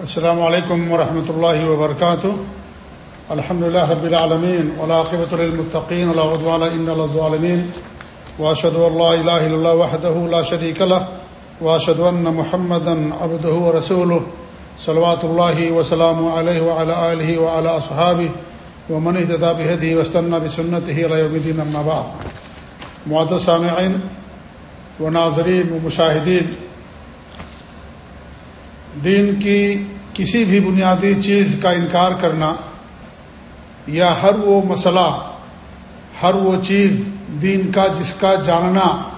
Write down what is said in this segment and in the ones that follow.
السلام علیکم ورحمۃ اللہ وبرکاتہ الحمد اللہ رب العالمین ولاقبۃ المطقین اللہ ان الظالمین واشد اللہ الہ اللہ وحدہ لا شریک اللہ واشد ان محمد ابدہ رسول صلوات اللہ وسلام علیہ وعلى آلہ وعلى اصحابہ ومن اهتدى بهديه واستنى بسنته الى يوم الدين اما بعد. معزز سامعین و ناظرین و مشاہدین دین کی کسی بھی بنیادی چیز کا انکار کرنا یا ہر وہ مسئلہ، ہر وہ چیز دین کا جس کا جاننا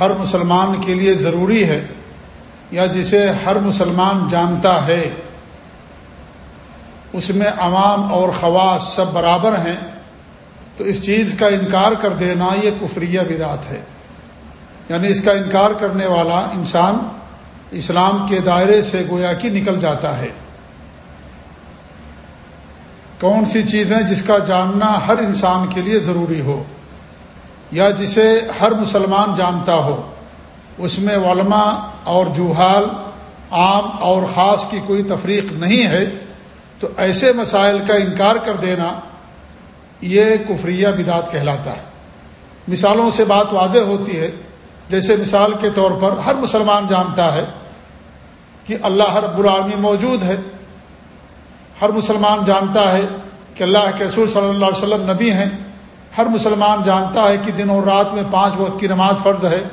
ہر مسلمان کے لیے ضروری ہے یا جسے ہر مسلمان جانتا ہے، اس میں عوام اور خواص سب برابر ہیں، تو اس چیز کا انکار کر دینا یہ کفریہ بدعت ہے۔ یعنی اس کا انکار کرنے والا انسان اسلام کے دائرے سے گویا کہ نکل جاتا ہے۔ کون سی چیزیں جس کا جاننا ہر انسان کے لیے ضروری ہو یا جسے ہر مسلمان جانتا ہو؟ اس میں علماء اور جوہال عام اور خاص کی کوئی تفریق نہیں ہے۔ تو ایسے مسائل کا انکار کر دینا یہ کفریہ بدعت کہلاتا ہے۔ مثالوں سے بات واضح ہوتی ہے۔ جیسے مثال کے طور پر ہر مسلمان جانتا ہے کہ اللہ رب العالمین موجود ہے۔ ہر مسلمان جانتا ہے کہ اللہ کے رسول صلی اللہ علیہ وسلم نبی ہیں۔ ہر مسلمان جانتا ہے کہ دن اور رات میں پانچ وقت کی نماز فرض ہے۔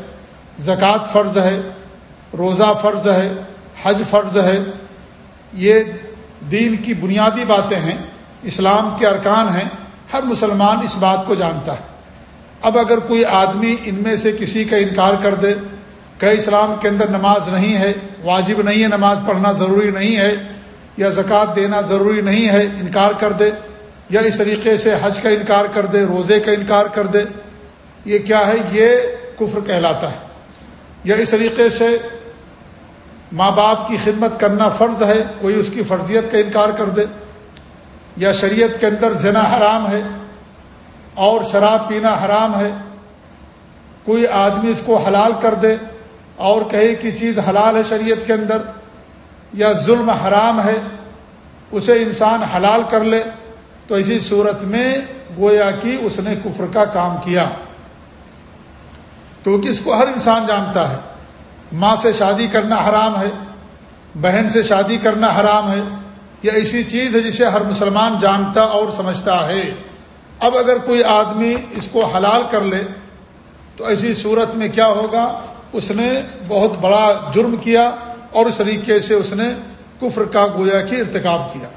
زکوٰۃ فرض ہے۔ روزہ فرض ہے۔ حج فرض ہے۔ یہ دین کی بنیادی باتیں ہیں۔ اسلام کے ارکان ہیں۔ ہر مسلمان اس بات کو جانتا ہے۔ اب اگر کوئی آدمی ان میں سے کسی کا انکار کر دے کہ اسلام کے اندر نماز نہیں ہے، واجب نہیں ہے نماز پڑھنا ضروری نہیں ہے، یا زکوٰۃ دینا ضروری نہیں ہے، انکار کر دے، یا اس طریقے سے حج کا انکار کر دے، روزے کا انکار کر دے، یہ کیا ہے؟ یہ کفر کہلاتا ہے۔ یا اس طریقے سے ماں باپ کی خدمت کرنا فرض ہے، کوئی اس کی فرضیت کا انکار کر دے، یا شریعت کے اندر زنا حرام ہے اور شراب پینا حرام ہے، کوئی آدمی اس کو حلال کر دے اور کہے کہ چیز حلال ہے شریعت کے اندر یا ظلم حرام ہے، اسے انسان حلال کر لے، تو اسی صورت میں گویا کہ اس نے کفر کا کام کیا۔ کیونکہ اس کو ہر انسان جانتا ہے؟ ماں سے شادی کرنا حرام ہے، بہن سے شادی کرنا حرام ہے، یا ایسی چیز ہے جسے ہر مسلمان جانتا اور سمجھتا ہے۔ اب اگر کوئی آدمی اس کو حلال کر لے، تو ایسی صورت میں کیا ہوگا؟ اس نے بہت بڑا جرم کیا اور اس طریقے سے اس نے کفر کا گویا کی ارتکاب کیا۔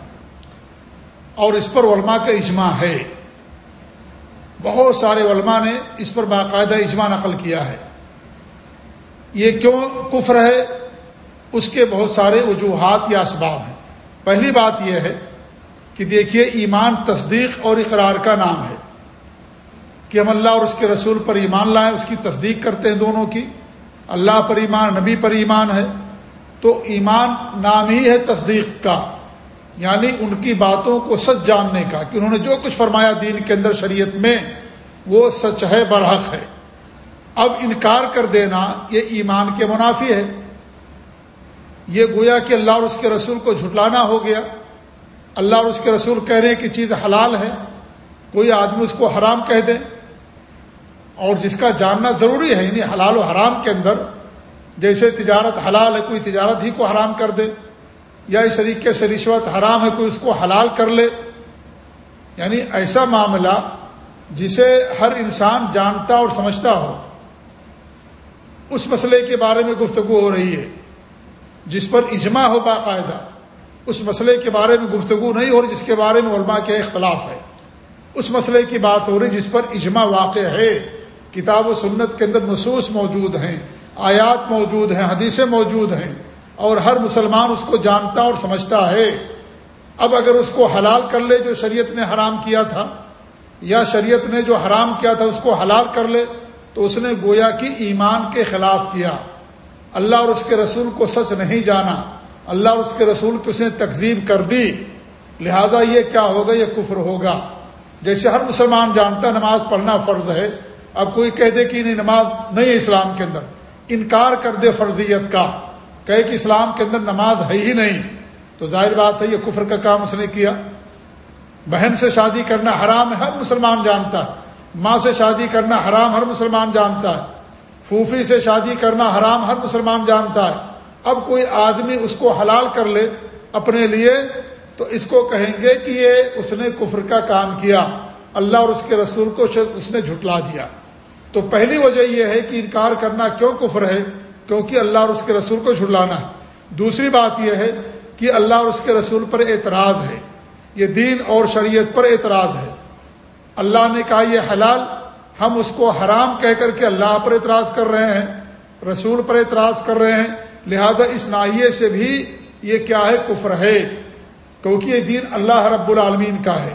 اور اس پر علماء کا اجماع ہے۔ بہت سارے علماء نے اس پر باقاعدہ اجماع نقل کیا ہے۔ یہ کیوں کفر ہے؟ اس کے بہت سارے وجوہات یا اسباب ہیں۔ پہلی بات یہ ہے کہ دیکھیے ایمان تصدیق اور اقرار کا نام ہے۔ کہ ہم اللہ اور اس کے رسول پر ایمان لائیں، اس کی تصدیق کرتے ہیں دونوں کی۔ اللہ پر ایمان، نبی پر ایمان ہے، تو ایمان نام ہی ہے تصدیق کا یعنی ان کی باتوں کو سچ جاننے کا، کہ انہوں نے جو کچھ فرمایا دین کے اندر شریعت میں، وہ سچ ہے، برحق ہے۔ اب انکار کر دینا، یہ ایمان کے منافی ہے۔ یہ گویا کہ اللہ اور اس کے رسول کو جھٹلانا ہو گیا۔ اللہ اور اس کے رسول کہہ رہے ہیں کہ چیز حلال ہے، کوئی آدمی اس کو حرام کہہ دے۔ اور جس کا جاننا ضروری ہے یعنی حلال و حرام کے اندر، جیسے تجارت حلال ہے، کوئی تجارت ہی کو حرام کر دے، یا اس طریقے سے رشوت حرام ہے، کوئی اس کو حلال کر لے یعنی ایسا معاملہ جسے ہر انسان جانتا اور سمجھتا ہو، اس مسئلے کے بارے میں گفتگو ہو رہی ہے، جس پر اجماع ہو باقاعدہ، اس مسئلے کے بارے میں گفتگو نہیں ہو رہی، جس کے بارے میں علماء کے اختلاف ہے، اس مسئلے کی بات ہو رہی جس پر اجماع واقع ہے۔ کتاب و سنت کے اندر نصوص موجود ہیں، آیات موجود ہیں، حدیثیں موجود ہیں، اور ہر مسلمان اس کو جانتا اور سمجھتا ہے۔ اب اگر اس کو حلال کر لے جو شریعت نے حرام کیا تھا، یا شریعت نے جو حرام کیا تھا اس کو حلال کر لے، تو اس نے گویا کی ایمان کے خلاف کیا۔ اللہ اور اس کے رسول کو سچ نہیں جانا۔ اللہ اور اس کے رسول کو اس نے تقزیب کر دی۔ لہذا یہ کیا ہوگا؟ یہ کفر ہوگا۔ جیسے ہر مسلمان جانتا نماز پڑھنا فرض ہے اب کوئی کہہ دے کہ نہیں نماز نہیں ہے اسلام کے اندر، انکار کر دے فرضیت کا، کہے کہ اسلام کے اندر نماز ہے ہی نہیں۔ تو ظاہر بات ہے، یہ کفر کا کام اس نے کیا۔ بہن سے شادی کرنا حرام ہے، ہر مسلمان جانتا ہے۔ ماں سے شادی کرنا حرام، ہر مسلمان جانتا ہے۔ پھوفی سے شادی کرنا حرام، ہر مسلمان جانتا ہے۔ اب کوئی آدمی اس کو حلال کر لے اپنے لیے، تو اس کو کہیں گے کہ یہ اس نے کفر کا کام کیا۔ اللہ اور اس کے رسول کو اس نے جھٹلا دیا۔ تو پہلی وجہ یہ ہے کہ انکار کرنا کیوں کفر ہے؟ کیونکہ اللہ اور اس کے رسول کو جھٹلانا ہے۔ دوسری بات یہ ہے کہ اللہ اور اس کے رسول پر اعتراض ہے۔ یہ دین اور شریعت پر اعتراض ہے۔ اللہ نے کہا یہ حلال، ہم اس کو حرام کہہ کر کے اللہ پر اعتراض کر رہے ہیں، رسول پر اعتراض کر رہے ہیں۔ لہذا اس نائیے سے بھی یہ کیا ہے؟ کفر ہے۔ کیونکہ یہ دین اللہ رب العالمین کا ہے۔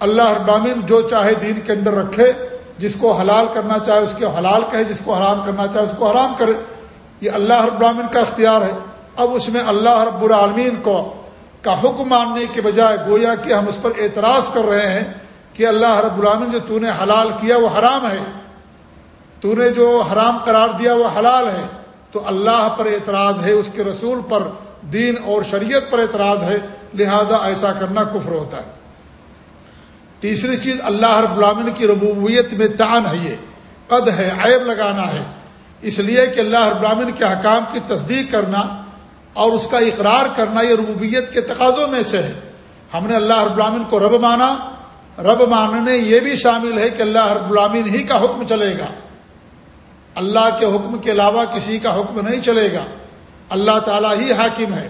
اللہ رب العالمین جو چاہے دین کے اندر رکھے۔ جس کو حلال کرنا چاہے اس کے حلال کہے، جس کو حرام کرنا چاہے اس کو حرام کرے۔ یہ اللہ رب العالمین کا اختیار ہے۔ اب اس میں اللہ رب العالمین کو کا حکم ماننے کے بجائے گویا کہ ہم اس پر اعتراض کر رہے ہیں کہ اللہ رب العالمین جو تو نے حلال کیا وہ حرام ہے۔ تو نے جو حرام قرار دیا وہ حلال ہے۔ تو اللہ پر اعتراض ہے، اس کے رسول پر، دین اور شریعت پر اعتراض ہے۔ لہذا ایسا کرنا کفر ہوتا ہے۔ تیسری چیز، اللہ رب العالمین کی ربوبیت میں تان ہے یہ، قد ہے، عیب لگانا ہے۔ اس لیے کہ اللہ رب العالمین کے حکام کی تصدیق کرنا اور اس کا اقرار کرنا یہ ربوبیت کے تقاضوں میں سے ہے۔ ہم نے اللہ رب العالمین کو رب مانا۔ رب ماننے یہ بھی شامل ہے کہ اللہ رب العالمین ہی کا حکم چلے گا۔ اللہ کے حکم کے علاوہ کسی کا حکم نہیں چلے گا۔ اللہ تعالیٰ ہی حاکم ہے،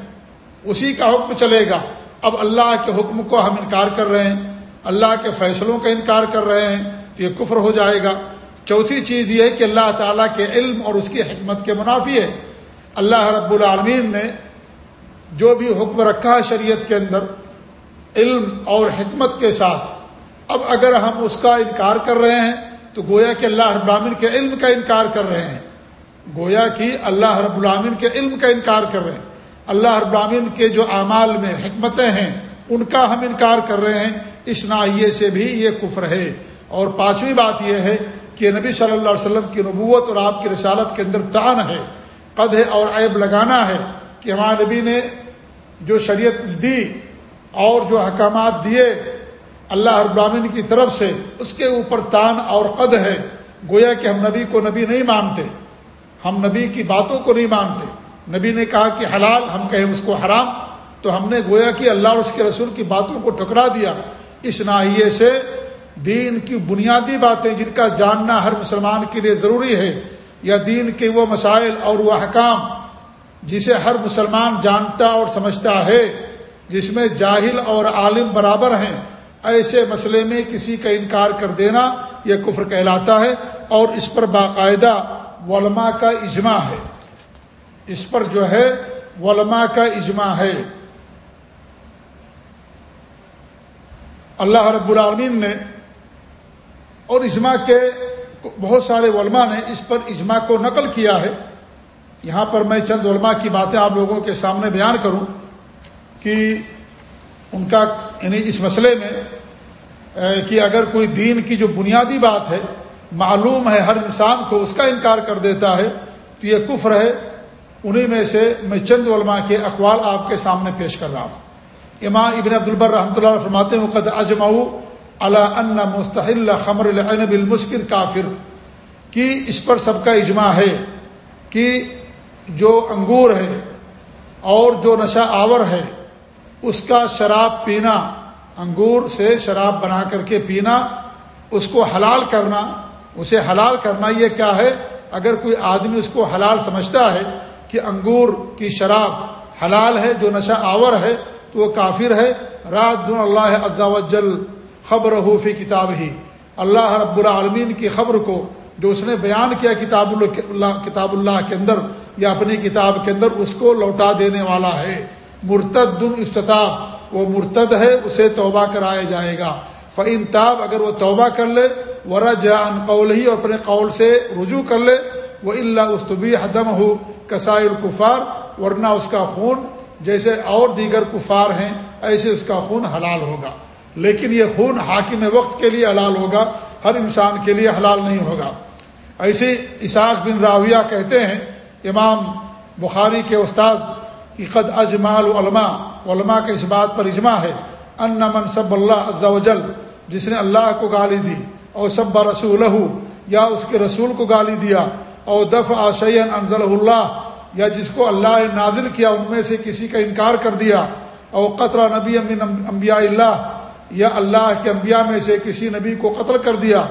اسی کا حکم چلے گا۔ اب اللہ کے حکم کو ہم انکار کر رہے ہیں۔ اللہ کے فیصلوں کا انکار کر رہے ہیں تو یہ کفر ہو جائے گا۔ چوتھی چیز یہ ہے کہ اللہ تعالیٰ کے علم اور اس کی حکمت کے منافی ہے۔ اللہ رب العالمین نے جو بھی حکم رکھا ہے شریعت کے اندر، علم اور حکمت کے ساتھ، اب اگر ہم اس کا انکار کر رہے ہیں، تو گویا کہ اللہ رب العالمین کے علم کا انکار کر رہے ہیں۔ گویا کہ اللہ رب العالمین کے علم کا انکار کر رہے ہیں۔ اللہ رب العالمین کے جو اعمال میں حکمتیں ہیں، ان کا ہم انکار کر رہے ہیں۔ اس ناحیے سے بھی یہ کفر ہے۔ اور پانچویں بات یہ ہے کہ نبی صلی اللہ علیہ وسلم کی نبوت اور آپ کی رسالت کے اندر تان ہے، قد ہے اور عیب لگانا ہے کہ ہمارے نبی نے جو شریعت دی اور جو احکامات دیے اللہ ابراہین کی طرف سے، اس کے اوپر تان اور قد ہے۔ گویا کہ ہم نبی کو نبی نہیں مانتے، ہم نبی کی باتوں کو نہیں مانتے۔ نبی نے کہا کہ حلال، ہم کہیں اس کو حرام، تو ہم نے گویا کہ اللہ اور اس کے رسول کی باتوں کو ٹکرا دیا۔ اس ناحیے سے دین کی بنیادی باتیں جن کا جاننا ہر مسلمان کے لیے ضروری ہے، یا دین کے وہ مسائل اور وہ احکام جسے ہر مسلمان جانتا اور سمجھتا ہے، جس میں جاہل اور عالم برابر ہیں، ایسے مسئلے میں کسی کا انکار کر دینا یہ کفر کہلاتا ہے، اور اس پر باقاعدہ علماء کا اجماع ہے۔ اس پر جو ہے، علماء کا اجماع ہے۔ اللہ رب العالمین نے اور اجماع کے بہت سارے علماء نے اس پر اجماع کو نقل کیا ہے۔ یہاں پر میں چند علماء کی باتیں آپ لوگوں کے سامنے بیان کروں کہ ان کا یعنی اس مسئلے میں کہ اگر کوئی دین کی جو بنیادی بات ہے، معلوم ہے، ہر انسان کو اس کا انکار کر دیتا ہے، تو یہ کفر ہے۔ انہی میں سے میں چند علماء کے اقوال آپ کے سامنے پیش کر رہا ہوں۔ امام ابن عبد البر رحمۃ اللہ فرماتے ہیں قد اجماؤ اللہ ان مستحل خمر العنب المسکر کافر کہ اس پر سب کا اجماع ہے کہ جو انگور ہے اور جو نشہ آور ہے، اس کا شراب پینا، انگور سے شراب بنا کر کے پینا، اس کو حلال کرنا، اسے حلال کرنا یہ کیا ہے؟ اگر کوئی آدمی اس کو حلال سمجھتا ہے کہ انگور کی شراب حلال ہے، جو نشہ آور ہے تو وہ کافر ہے۔ رات دن اللہ وجل خبر ہو فی کتاب ہی اللہ رب العالمین کی خبر کو جو اس نے بیان کیا کتاب اللہ کتاب اللہ کے اندر یا اپنی کتاب کے اندر، اس کو لوٹا دینے والا ہے۔ مرتد استطاب، وہ مرتد ہے، اسے توبہ کرایا جائے گا۔ فعن تاب، اگر وہ توبہ کر لے ورا جان قول ہی اور اپنے قول سے رجوع کر لے۔ وہ اللہ استبی حدم ہو کسائی الکفار ورنہ اس کا خون جیسے اور دیگر کفار ہیں، ایسے اس کا خون حلال ہوگا۔ لیکن یہ خون حاکم وقت کے لیے حلال ہوگا، ہر انسان کے لیے حلال نہیں ہوگا۔ ایسے اساق بن راویہ کہتے ہیں، امام بخاری کے استاد کہ قد اجمال علماء علماء کے اس بات پر اجماع ہے، ان منصب اللہ وجل جس نے اللہ کو گالی دی اور سب رسول یا اس کے رسول کو گالی دیا اور دف آشین انضل اللہ یا جس کو اللہ نے نازل کیا، ان میں سے کسی کا انکار کر دیا اور قطرہ نبی امین انبیاء اللہ، یا اللہ کے انبیاء میں سے کسی نبی کو قتل کر دیا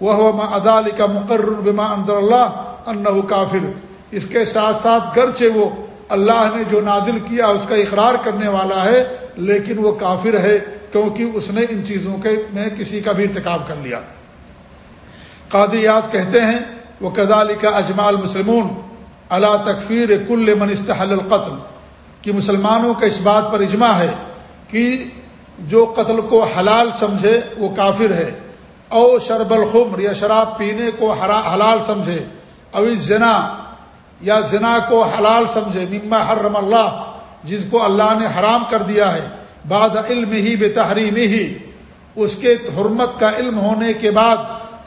وہ ادال کا مقرر بما انضر اللہ ان کافر۔ اس کے ساتھ ساتھ گرچہ وہ اللہ نے جو نازل کیا، اس کا اقرار کرنے والا ہے، لیکن وہ کافر ہے، کیونکہ اس نے ان چیزوں کے میں کسی کا بھی ارتکاب کر لیا۔ قاضی یاز کہتے ہیں وہ کزال کا اجمال مسلمون اللہ تکفیر کل من استحل القتل، کہ مسلمانوں کا اس بات پر اجماع ہے کہ جو قتل کو حلال سمجھے وہ کافر ہے، او شرب الخمر یا شراب پینے کو حلال سمجھے، او زنا یا زنا کو حلال سمجھے، مما حرم اللہ، جس کو اللہ نے حرام کر دیا ہے، بعد علم ہی بے تحریم ہی اس کے حرمت کا علم ہونے کے بعد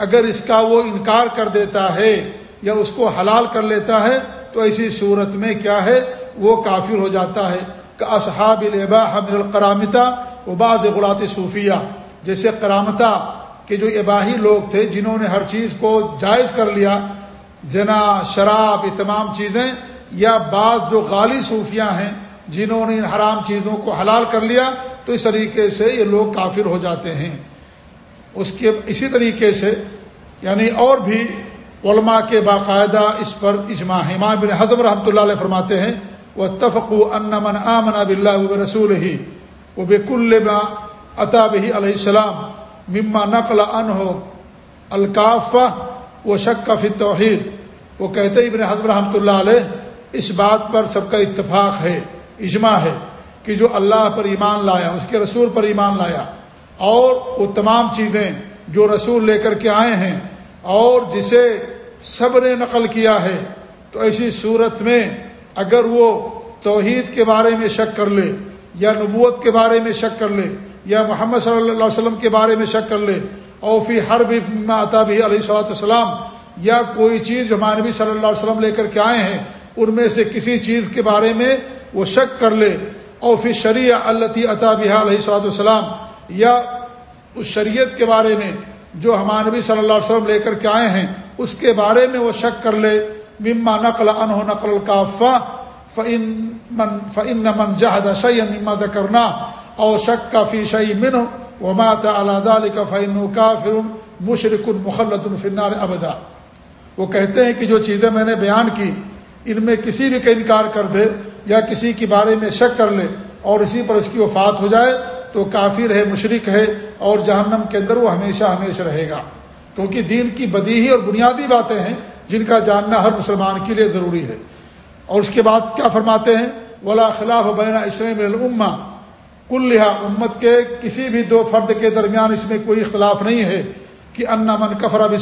اگر اس کا وہ انکار کر دیتا ہے یا اس کو حلال کر لیتا ہے تو ایسی صورت میں کیا ہے؟ وہ کافر ہو جاتا ہے۔ کہ اصحاب البا حمل القرامتا و بعض صوفیہ۔ جیسے کرامتا کے جو اباہی لوگ تھے، جنہوں نے ہر چیز کو جائز کر لیا، زنا، شراب، یہ تمام چیزیں، یا بعض جو غالی صوفیاں ہیں، جنہوں نے ان حرام چیزوں کو حلال کر لیا، تو اس طریقے سے یہ لوگ کافر ہو جاتے ہیں۔ اس کے، اسی طریقے سے یعنی اور بھی علماء کے باقاعدہ اس پر اجماع ہے امام بن حضم رحمۃ اللہ علیہ فرماتے ہیں وہ تفق ان من آمن بلّہ رسول ہی وہ بے کل عطا علیہ السلام مما نقل ان ہو الکافہ و شک کا فی توحید وہ کہتے ابن حضم رحمۃ اللہ علیہ، اس بات پر سب کا اتفاق ہے، اجماع ہے کہ جو اللہ پر ایمان لایا، اس کے رسول پر ایمان لایا، اور وہ تمام چیزیں جو رسول لے کر کے آئے ہیں اور جسے سب نے نقل کیا ہے، تو ایسی صورت میں اگر وہ توحید کے بارے میں شک کر لے، یا نبوت کے بارے میں شک کر لے، یا محمد صلی اللہ علیہ وسلم کے بارے میں شک کر لے اور فی ہر بھی عطا بھی علیہ صلاۃ السلام یا کوئی چیز جو مانوی صلی اللہ علیہ وسلم لے کر کے آئے ہیں، ان میں سے کسی چیز کے بارے میں وہ شک کر لے اور پھر شریع اللہ عطا بحا علیہ صلاۃ والسلام، یا اس شریعت کے بارے میں جو ہمارے نبی صلی اللہ علیہ وسلم لے کر کے آئے ہیں، اس کے بارے میں وہ شک کر لے۔ مما نقل انہ نقل القافہ فعن من فعن من جہد شعی مما کرنا اور شک کا فی شعی من و مات کا فعن کا مشرق المخلت الفنار ابدا وہ کہتے ہیں کہ جو چیزیں میں نے بیان کی، ان میں کسی بھی کا انکار کر دے یا کسی کے بارے میں شک کر لے اور اسی پر اس کی وفات ہو جائے تو کافر ہے مشرق ہے اور جہنم کے اندر وہ ہمیشہ ہمیشہ رہے گا۔ کیونکہ دین کی بدیہی اور بنیادی باتیں ہیں جن کا جاننا ہر مسلمان کے لیے ضروری ہے۔ اور اس کے بعد کیا فرماتے ہیں؟ ولا خلاف بینا اسلم العما کل لہا امت کے کسی بھی دو فرد کے درمیان اس میں کوئی اختلاف نہیں ہے کہ انا من کفر اب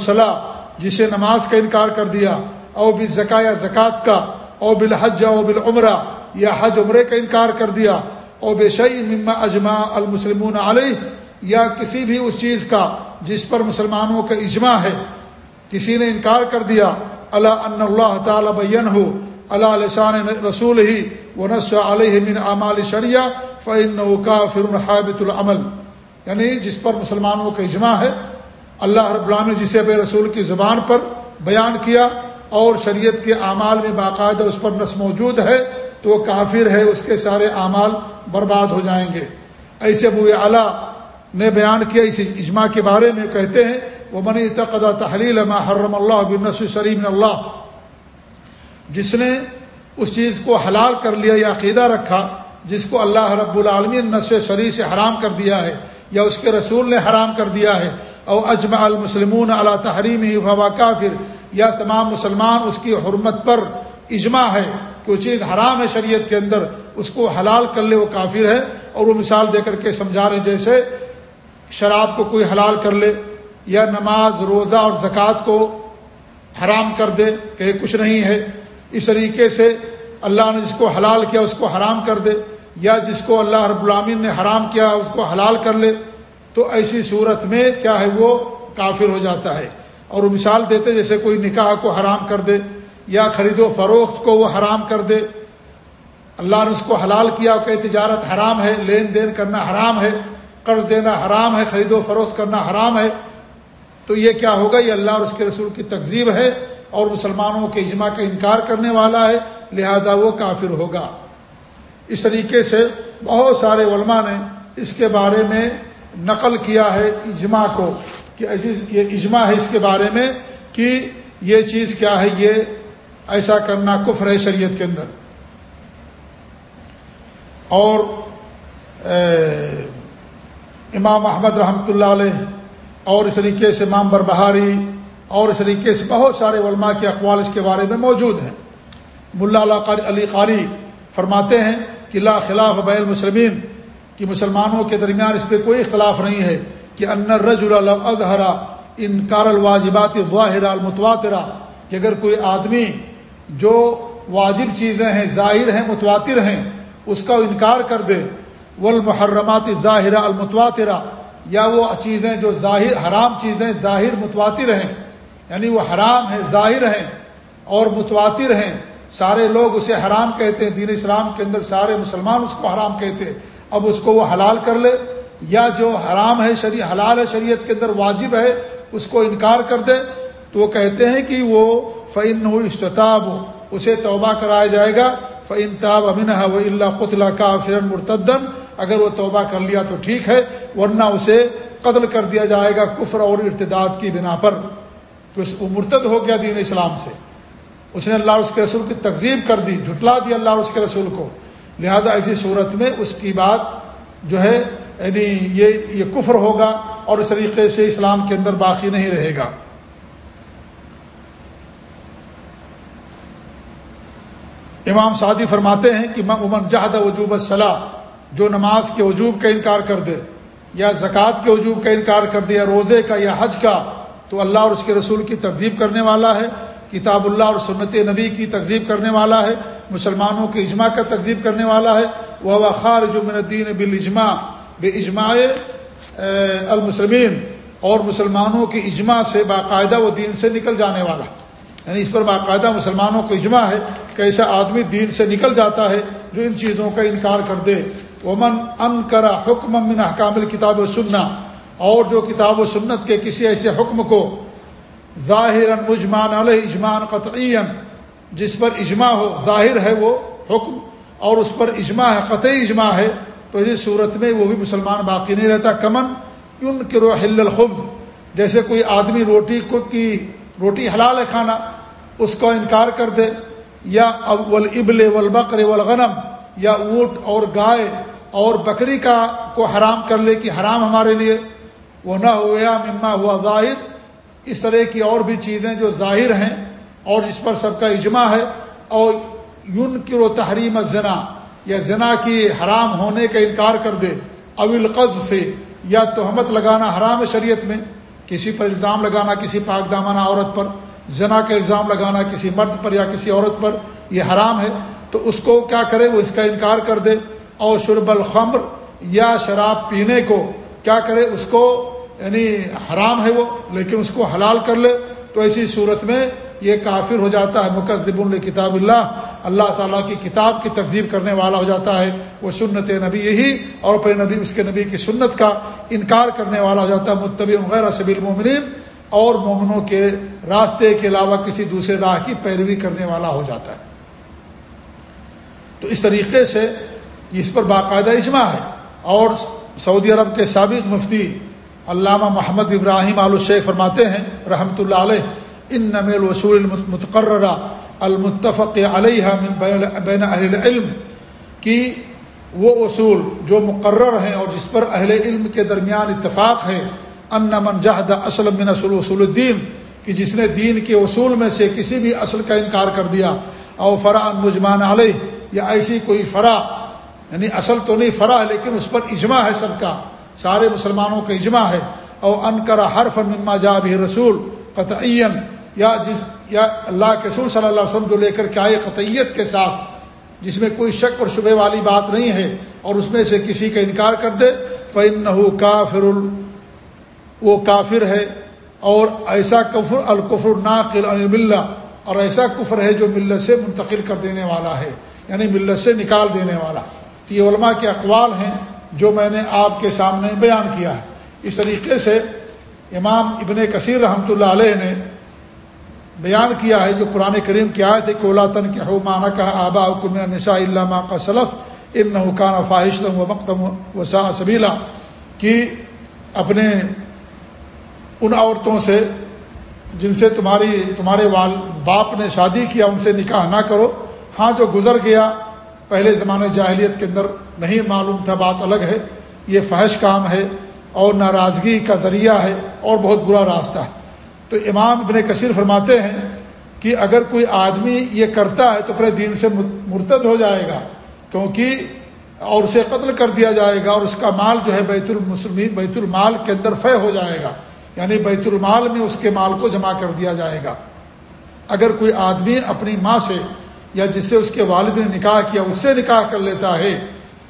جسے نماز کا انکار کر دیا او بھی زکا یا زکوٰۃ کا او بالحج او بالعمرہ یا حج عمرے کا انکار کر دیا۔ او بے شعی مما اجماع المسلمون علیہ، یا کسی بھی اس چیز کا جس پر مسلمانوں کا اجماع ہے۔ کسی نے انکار کر دیا اللہ ان اللہ تعالی بین ہو اللہ لسان رسول ہی و نس علیہ من اعمال شریعہ فعن کا فرن حابت العمل۔ یعنی جس پر مسلمانوں کا اجماع ہے، اللہ رب نے جسے بے رسول کی زبان پر بیان کیا اور شریعت کے اعمال میں باقاعدہ اس پر نس موجود ہے۔ تو وہ کافر ہے، اس کے سارے اعمال برباد ہو جائیں گے۔ ایسے ابو اعلیٰ نے بیان کیا اس اجماع کے بارے میں، کہتے ہیں وہ منی تقدا تحلیل ما حرم اللہ بن سریم اللہ جس نے اس چیز کو حلال کر لیا یا عقیدہ رکھا، جس کو اللہ رب العالمین نس شری سے حرام کر دیا ہے یا اس کے رسول نے حرام کر دیا ہے اور اجماع المسلمون اللہ تحریم ہی کافر، یا تمام مسلمان اس کی حرمت پر اجماع ہے۔ کہ وہ چیز حرام ہے شریعت کے اندر، اس کو حلال کر لے، وہ کافر ہے۔ اور وہ مثال دے کر کے سمجھا رہے جیسے شراب کو کوئی حلال کر لے یا نماز، روزہ اور زکوٰۃ کو حرام کر دے، کہ کچھ نہیں ہے۔ اس طریقے سے اللہ نے جس کو حلال کیا، اس کو حرام کر دے۔ یا جس کو اللہ رب العامین نے حرام کیا، اس کو حلال کر لے۔ تو ایسی صورت میں کیا ہے، وہ کافر ہو جاتا ہے۔ اور وہ مثال دیتے جیسے کوئی نکاح کو حرام کر دے یا خرید و فروخت کو وہ حرام کر دے۔ اللہ نے اس کو حلال کیا کہ تجارت حرام ہے، لین دین کرنا حرام ہے، قرض دینا حرام ہے، خرید و فروخت کرنا حرام ہے۔ تو یہ کیا ہوگا؟ یہ اللہ اور اس کے رسول کی تقزیب ہے اور مسلمانوں کے اجماع کا انکار کرنے والا ہے، لہذا وہ کافر ہوگا۔ اس طریقے سے بہت سارے علماء نے اس کے بارے میں نقل کیا ہے اجماع کو، کہ یہ اجماع ہے اس کے بارے میں کہ یہ چیز کیا ہے، یہ ایسا کرنا کفر ہے شریعت کے اندر۔ اور امام احمد رحمۃ اللہ علیہ، اور اس طریقے سے امام بربہاری، اور اس طریقے سے بہت سارے علماء کے اقوال اس کے بارے میں موجود ہیں۔ ملا علی قاری فرماتے ہیں کہ لا خلاف بین المسلمین، کہ مسلمانوں کے درمیان اس پہ کوئی اختلاف نہیں ہے، کہ ان رج الظہرا انکار الواجبات ظاہرہ المتواترا کہ اگر کوئی آدمی جو واجب چیزیں ہیں، ظاہر ہیں، متواتر ہیں، اس کا انکار کر دے۔ والمحرمات ظاہرہ المتواترا یا وہ چیزیں جو ظاہر، حرام چیزیں ظاہر، متواتر ہیں۔ یعنی وہ حرام ہیں، ظاہر ہیں اور متواتر ہیں۔ سارے لوگ اسے حرام کہتے ہیں، دین اسلام کے اندر سارے مسلمان اس کو حرام کہتے ہیں۔ اب اس کو وہ حلال کر لے، یا جو حرام ہے، شری، حلال ہے، شریعت کے اندر واجب ہے، اس کو انکار کر دے۔ تو وہ کہتے ہیں کہ وہ فعن استطاب اسے توبہ کرایا جائے گا۔ فعن تاب امن و اللہ قطلا کا فرن مرتدن اگر وہ توبہ کر لیا تو ٹھیک ہے، ورنہ اسے قتل کر دیا جائے گا کفر اور ارتداد کی بنا پر۔ وہ مرتد ہو گیا دین اسلام سے۔ اس نے اللہ اس کے رسول کی تقزیب کر دی، جھٹلا دی اللہ اس کے رسول کو۔ لہذا ایسی صورت میں اس کی بات جو ہے یعنی یہ یہ کفر ہوگا اور اس طریقے سے اسلام کے اندر باقی نہیں رہے گا۔ امام سعدی فرماتے ہیں کہ امن جہد وجوب صلاح جو نماز کے وجوب کا انکار کر دے، یا زکوٰۃ کے وجوب کا انکار کر دے، یا روزے کا، یا حج کا، تو اللہ اور اس کے رسول کی تقزیب کرنے والا ہے، کتاب اللہ اور سنت نبی کی تقزیب کرنے والا ہے، مسلمانوں کے اجماع کا تقزیب کرنے والا ہے وہ خار جو من الدین بال اجماع بے اجماع المسلمین، اور مسلمانوں کے اجماع سے باقاعدہ وہ دین سے نکل جانے والا یعنی اس پر باقاعدہ مسلمانوں کو اجماع ہے کہ ایسا آدمی دین سے نکل جاتا ہے جو ان چیزوں کا انکار کر دے۔ ومن ان کرا حکم من احکام کتاب و سننا اور جو کتاب و سنت کے کسی ایسے حکم کو ظاہر مجمان علیہ اجمان قطعی جس پر اجماع ہو، ظاہر ہے وہ حکم اور اس پر اجماع ہے، قطعی اجماع ہے، تو اسی صورت میں وہ بھی مسلمان باقی نہیں رہتا۔ کمن ان کے حل الخب جیسے کوئی آدمی روٹی کو کی، روٹی حلال ہے کھانا، اس کا انکار کر دے۔ یا اول ابل والبقر والغنم، یا اونٹ اور گائے اور بکری کا کو حرام کر لے کہ حرام ہمارے لیے۔ وہ نہ ہو یا مما ہوا ظاہر۔ اس طرح کی اور بھی چیزیں جو ظاہر ہیں اور جس پر سب کا اجماع ہے۔ اور یون کی و تحریم زنا یا زنا کی حرام ہونے کا انکار کر دے۔ اول قذف یا تہمت لگانا حرام شریعت میں۔ کسی پر الزام لگانا کسی پاک دامانہ عورت پر۔ زنا کا الزام لگانا کسی مرد پر یا کسی عورت پر یہ حرام ہے، تو اس کو کیا کرے؟ وہ اس کا انکار کر دے۔ اور شرب الخمر یا شراب پینے کو کیا کرے؟ اس کو یعنی حرام ہے وہ، لیکن اس کو حلال کر لے۔ تو ایسی صورت میں یہ کافر ہو جاتا ہے مقدب الکتاب اللہ۔ اللہ تعالیٰ کی کتاب کی تقزیب کرنے والا ہو جاتا ہے۔ وہ سنت نبی یہی اور پھر نبی، اس کے نبی کی سنت کا انکار کرنے والا ہو جاتا ہے۔ متبی غیر سبیل مومنین اور مومنوں کے راستے کے علاوہ کسی دوسرے راہ کی پیروی کرنے والا ہو جاتا ہے۔ تو اس طریقے سے اس پر باقاعدہ اجماع ہے۔ اور سعودی عرب کے سابق مفتی علامہ محمد ابراہیم آل الشیخ فرماتے ہیں، رحمۃ اللہ علیہ، ان نمل وصول متقررہ المتفق علیہ بین اہل علم کی وہ اصول جو مقرر ہیں اور جس پر اہل علم کے درمیان اتفاق ہے ان من جہد اصل من اصول اصول الدین کہ جس نے دین کے اصول میں سے کسی بھی اصل کا انکار کر دیا او فرا مجمان علیہ یا ایسی کوئی فرا یعنی اصل تو نہیں فرا ہے لیکن اس پر اجماع ہے سب کا، سارے مسلمانوں کا اجماع ہے اور ان کرا ہر مما جا بھی رسول قطعین یا جس یا اللہ کے رسول صلی اللہ علیہ وسلم جو لے کر کے آئے قطعیت کے ساتھ، جس میں کوئی شک اور شبے والی بات نہیں ہے، اور اس میں سے کسی کا انکار کر دے فن نہ کافر وہ کافر ہے اور ایسا کفر القفر ناقل الملہ اور ایسا کفر ہے جو ملت سے منتقل کر دینے والا ہے یعنی ملت سے نکال دینے والا۔ تو یہ علماء کے اقوال ہیں جو میں نے آپ کے سامنے بیان کیا ہے۔ اس طریقے سے امام ابن کثیر رحمۃ اللہ علیہ نے بیان کیا ہے جو قرآن کریم کی آئے تھے کہ اولا تن کے ہو مانا کا آبا حکم نسا اللہ کا صلف ابن حکان فاحش و مقدم وسا سبیلا۔ کہ اپنے ان عورتوں سے جن سے تمہاری تمہارے وال، باپ نے شادی کیا، ان سے نکاح نہ کرو۔ ہاں جو گزر گیا، پہلے زمانے جاہلیت کے اندر نہیں معلوم تھا، بات الگ ہے۔ یہ فحش کام ہے اور ناراضگی کا ذریعہ ہے اور بہت برا راستہ ہے۔ تو امام ابن کثیر فرماتے ہیں کہ اگر کوئی آدمی یہ کرتا ہے تو اپنے دین سے مرتد ہو جائے گا، کیونکہ اور اسے قتل کر دیا جائے گا اور اس کا مال جو ہے بیت المسلم بیت المال کے اندر فے ہو جائے گا۔ یعنی بیت المال میں اس کے مال کو جمع کر دیا جائے گا۔ اگر کوئی آدمی اپنی ماں سے یا جس سے اس کے والد نے نکاح کیا اس سے نکاح کر لیتا ہے،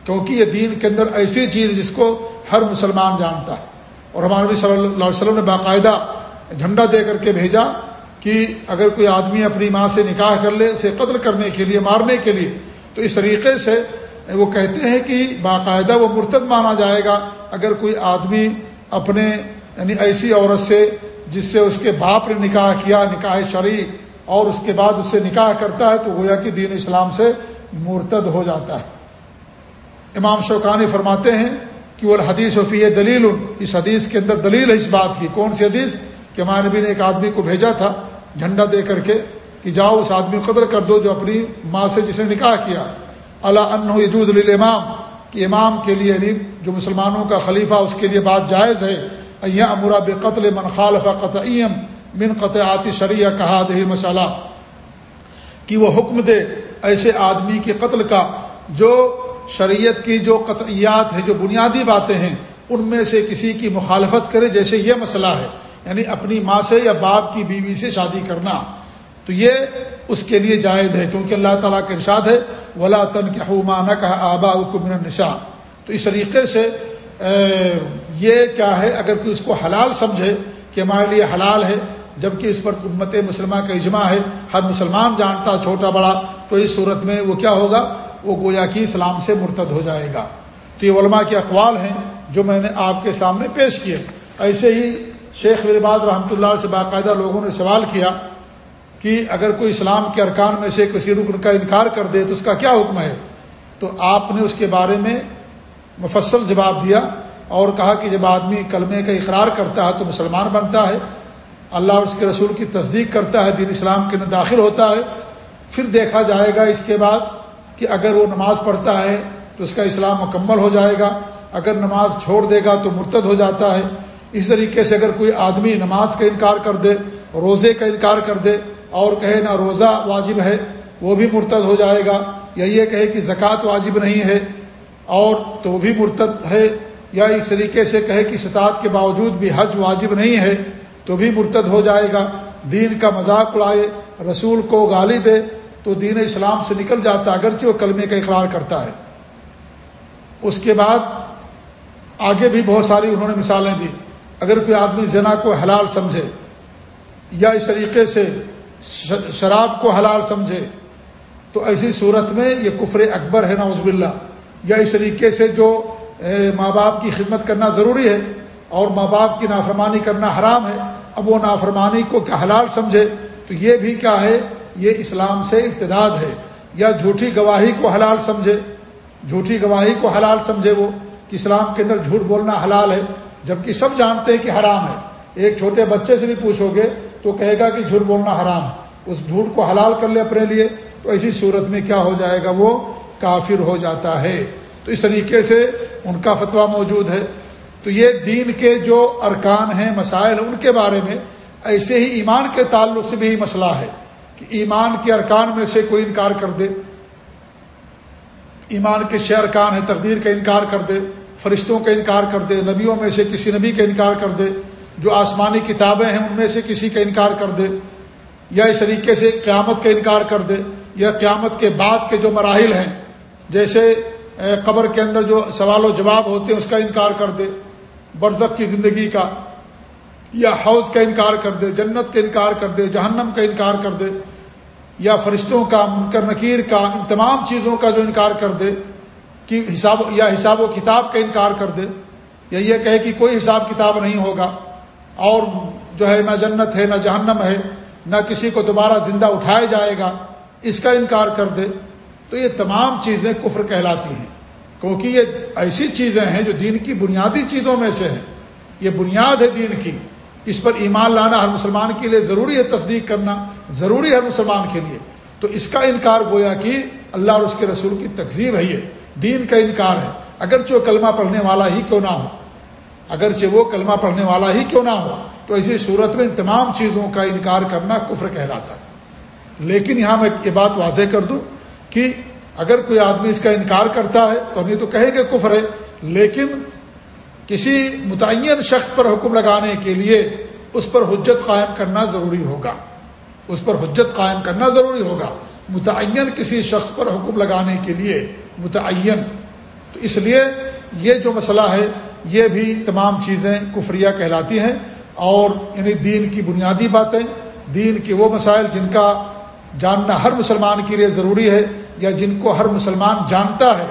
کیونکہ یہ دین کے اندر ایسی چیز جس کو ہر مسلمان جانتا ہے۔ اور ہمارے نبی صلی اللہ علیہ وسلم نے باقاعدہ جھنڈا دے کر کے بھیجا کہ اگر کوئی آدمی اپنی ماں سے نکاح کر لے، اسے قتل کرنے کے لیے، مارنے کے لیے، تو اس طریقے سے وہ کہتے ہیں کہ باقاعدہ وہ مرتد مانا جائے گا۔ اگر کوئی آدمی اپنے یعنی ایسی عورت سے جس سے اس کے باپ نے نکاح کیا، نکاح شرعی، اور اس کے بعد اس سے نکاح کرتا ہے تو گویا کہ دین اسلام سے مرتد ہو جاتا ہے۔ امام شوقانی فرماتے ہیں کہ وہ حدیث وفی دلیل، اس حدیث کے اندر دلیل ہے اس بات کی۔ کون سی حدیث؟ کہ ہمارے نبی نے ایک آدمی کو بھیجا تھا جھنڈا دے کر کے کہ جاؤ اس آدمی قدر کر دو جو اپنی ماں سے جس نے نکاح کیا۔ اللہ ان یجود امام کہ امام کے لیے یعنی جو مسلمانوں کا خلیفہ اس کے لیے بات جائز ہے امرا بے قتل من خالف قطعیم من قطعات شریعہ کہا دہی مسالہ کہ وہ حکم دے ایسے آدمی کے قتل کا جو شریعت کی جو قطعیات ہیں، جو بنیادی باتیں ہیں، ان میں سے کسی کی مخالفت کرے جیسے یہ مسئلہ ہے۔ یعنی اپنی ماں سے یا باپ کی بیوی سے شادی کرنا۔ تو یہ اس کے لیے جائز ہے، کیونکہ اللہ تعالیٰ کے ارشاد ہے، ولا تن کے حما نہ کہا آبا حکم نشا تو اس طریقے سے یہ کیا ہے اگر کوئی اس کو حلال سمجھے کہ ہمارے لیے حلال ہے، جبکہ اس پر امت مسلمہ کا اجماع ہے، ہر مسلمان جانتا چھوٹا بڑا، تو اس صورت میں وہ کیا ہوگا؟ وہ گویا کی اسلام سے مرتد ہو جائے گا۔ تو یہ علماء کے اقوال ہیں جو میں نے آپ کے سامنے پیش کیے۔ ایسے ہی شیخ رباز رحمۃ اللہ سے باقاعدہ لوگوں نے سوال کیا کہ اگر کوئی اسلام کے ارکان میں سے کسی رکن کا انکار کر دے تو اس کا کیا حکم ہے؟ تو آپ نے اس کے بارے میں مفصل جواب دیا۔ اور کہا کہ جب آدمی کلمے کا اقرار کرتا ہے تو مسلمان بنتا ہے۔ اللہ اور اس کے رسول کی تصدیق کرتا ہے، دین اسلام کے اندر داخل ہوتا ہے۔ پھر دیکھا جائے گا اس کے بعد کہ اگر وہ نماز پڑھتا ہے تو اس کا اسلام مکمل ہو جائے گا۔ اگر نماز چھوڑ دے گا تو مرتد ہو جاتا ہے۔ اس طریقے سے اگر کوئی آدمی نماز کا انکار کر دے، روزے کا انکار کر دے اور کہے نہ روزہ واجب ہے، وہ بھی مرتد ہو جائے گا۔ یا یہ کہے کہ زکوٰۃ واجب نہیں ہے اور تو بھی مرتد ہے۔ یا اس طریقے سے کہے کہ ستاعت کے باوجود بھی حج واجب نہیں ہے تو بھی مرتد ہو جائے گا، دین کا مذاق اڑائے، رسول کو گالی دے، تو دین اسلام سے نکل جاتا ہے اگرچہ وہ کلمے کا اقرار کرتا ہے۔ اس کے بعد آگے بھی بہت ساری انہوں نے مثالیں دی۔ اگر کوئی آدمی زنا کو حلال سمجھے یا اس طریقے سے شراب کو حلال سمجھے، تو ایسی صورت میں یہ کفر اکبر ہے نوزب اللہ یا اس طریقے سے جو ماں باپ کی خدمت کرنا ضروری ہے اور ماں باپ کی نافرمانی کرنا حرام ہے، اب وہ نافرمانی کو کیا حلال سمجھے تو یہ بھی کیا ہے، یہ اسلام سے ارتداد ہے۔ یا جھوٹی گواہی کو حلال سمجھے، جھوٹی گواہی کو حلال سمجھے وہ کہ اسلام کے اندر جھوٹ بولنا حلال ہے، جبکہ سب جانتے ہیں کہ حرام ہے۔ ایک چھوٹے بچے سے بھی پوچھو گے تو کہے گا کہ جھوٹ بولنا حرام ہے۔ اس جھوٹ کو حلال کر لے اپنے لیے تو ایسی صورت میں کیا ہو جائے گا؟ وہ کافر ہو جاتا ہے۔ تو اس طریقے سے ان کا فتویٰ موجود ہے۔ تو یہ دین کے جو ارکان ہیں، مسائل ان کے بارے میں ایسے ہی ایمان کے تعلق سے بھی مسئلہ ہے کہ ایمان کے ارکان میں سے کوئی انکار کر دے۔ ایمان کے چھ ارکان ہے تقدیر کا انکار کر دے، فرشتوں کا انکار کر دے، نبیوں میں سے کسی نبی کا انکار کر دے، جو آسمانی کتابیں ہیں، ان میں سے کسی کا انکار کر دے۔ یا اس طریقے سے قیامت کا انکار کر دے، یا قیامت کے بعد کے جو مراحل ہیں، جیسے قبر کے اندر جو سوال و جواب ہوتے ہیں، اس کا انکار کر دے۔ برزق کی زندگی کا، یا حوض کا انکار کر دے، جنت کا انکار کر دے، جہنم کا انکار کر دے، یا فرشتوں کا، منکر نکیر کا، ان تمام چیزوں کا جو انکار کر دے کہ حساب، یا حساب و کتاب کا انکار کر دے۔ یا یہ کہے کہ کوئی حساب کتاب نہیں ہوگا۔ اور جو ہے، نہ جنت ہے، نہ جہنم ہے، نہ کسی کو دوبارہ زندہ اٹھایا جائے گا، اس کا انکار کر دے۔ تو یہ تمام چیزیں کفر کہلاتی ہیں۔ کیونکہ یہ ایسی چیزیں ہیں جو دین کی بنیادی چیزوں میں سے ہیں۔ یہ بنیاد ہے دین کی۔ اس پر ایمان لانا ہر مسلمان کے لیے ضروری ہے، تصدیق کرنا ضروری ہے ہر مسلمان کے لیے۔ تو اس کا انکار گویا کہ اللہ اور اس کے رسول کی تقزیب ہے یہ۔ دین کا انکار ہے۔ اگرچہ کلمہ پڑھنے والا ہی کیوں نہ ہو۔ اگرچہ وہ کلمہ پڑھنے والا ہی کیوں نہ ہو۔ تو اسی صورت میں ان تمام چیزوں کا انکار کرنا کفر کہلاتا۔ ہے لیکن یہاں میں یہ بات واضح کر دوں۔ کہ اگر کوئی آدمی اس کا انکار کرتا ہے تو ہم یہ تو کہیں گے کفر ہے، لیکن کسی متعین شخص پر حکم لگانے کے لیے اس پر حجت قائم کرنا ضروری ہوگا۔ اس پر حجت قائم کرنا ضروری ہوگا۔ متعین کسی شخص پر حکم لگانے کے لیے، متعین۔ تو اس لیے یہ جو مسئلہ ہے، یہ بھی تمام چیزیں کفریہ کہلاتی ہیں اور یعنی دین کی بنیادی باتیں، دین کے وہ مسائل جن کا جاننا ہر مسلمان کے لیے ضروری ہے یا جن کو ہر مسلمان جانتا ہے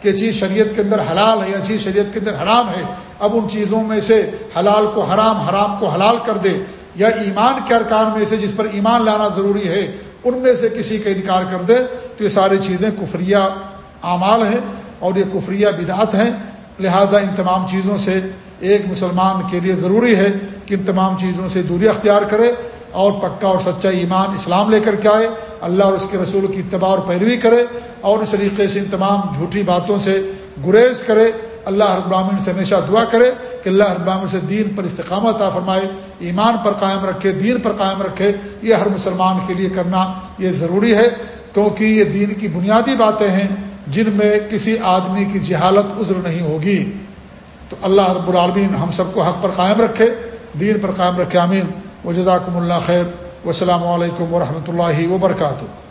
کہ چیز شریعت کے اندر حلال ہے یا چیز شریعت کے اندر حرام ہے، اب ان چیزوں میں سے حلال کو حرام حرام کو حلال کر دے یا ایمان کے ارکان میں سے جس پر ایمان لانا ضروری ہے، ان میں سے کسی کا انکار کر دے، تو یہ ساری چیزیں کفریہ اعمال ہیں اور یہ کفریہ بدعت ہیں۔ لہذا ان تمام چیزوں سے ایک مسلمان کے لیے ضروری ہے کہ ان تمام چیزوں سے دوری اختیار کرے۔ اور پکا اور سچا ایمان اسلام لے کر کے آئے، اللہ اور اس کے رسول کی اتباع اور پیروی کرے اور اس طریقے سے ان تمام جھوٹی باتوں سے گریز کرے۔ اللہ رب العالمین سے ہمیشہ دعا کرے کہ اللہ رب العالمین سے دین پر استقامت آ فرمائے، ایمان پر قائم رکھے، دین پر قائم رکھے۔ یہ ہر مسلمان کے لیے کرنا یہ ضروری ہے، کیونکہ یہ دین کی بنیادی باتیں ہیں جن میں کسی آدمی کی جہالت عذر نہیں ہوگی۔ تو اللہ رب العالمین ہم سب کو حق پر قائم رکھے، دین پر قائم رکھے امین و جزاکم اللہ خیر والسلام علیکم ورحمۃ اللہ وبرکاتہ۔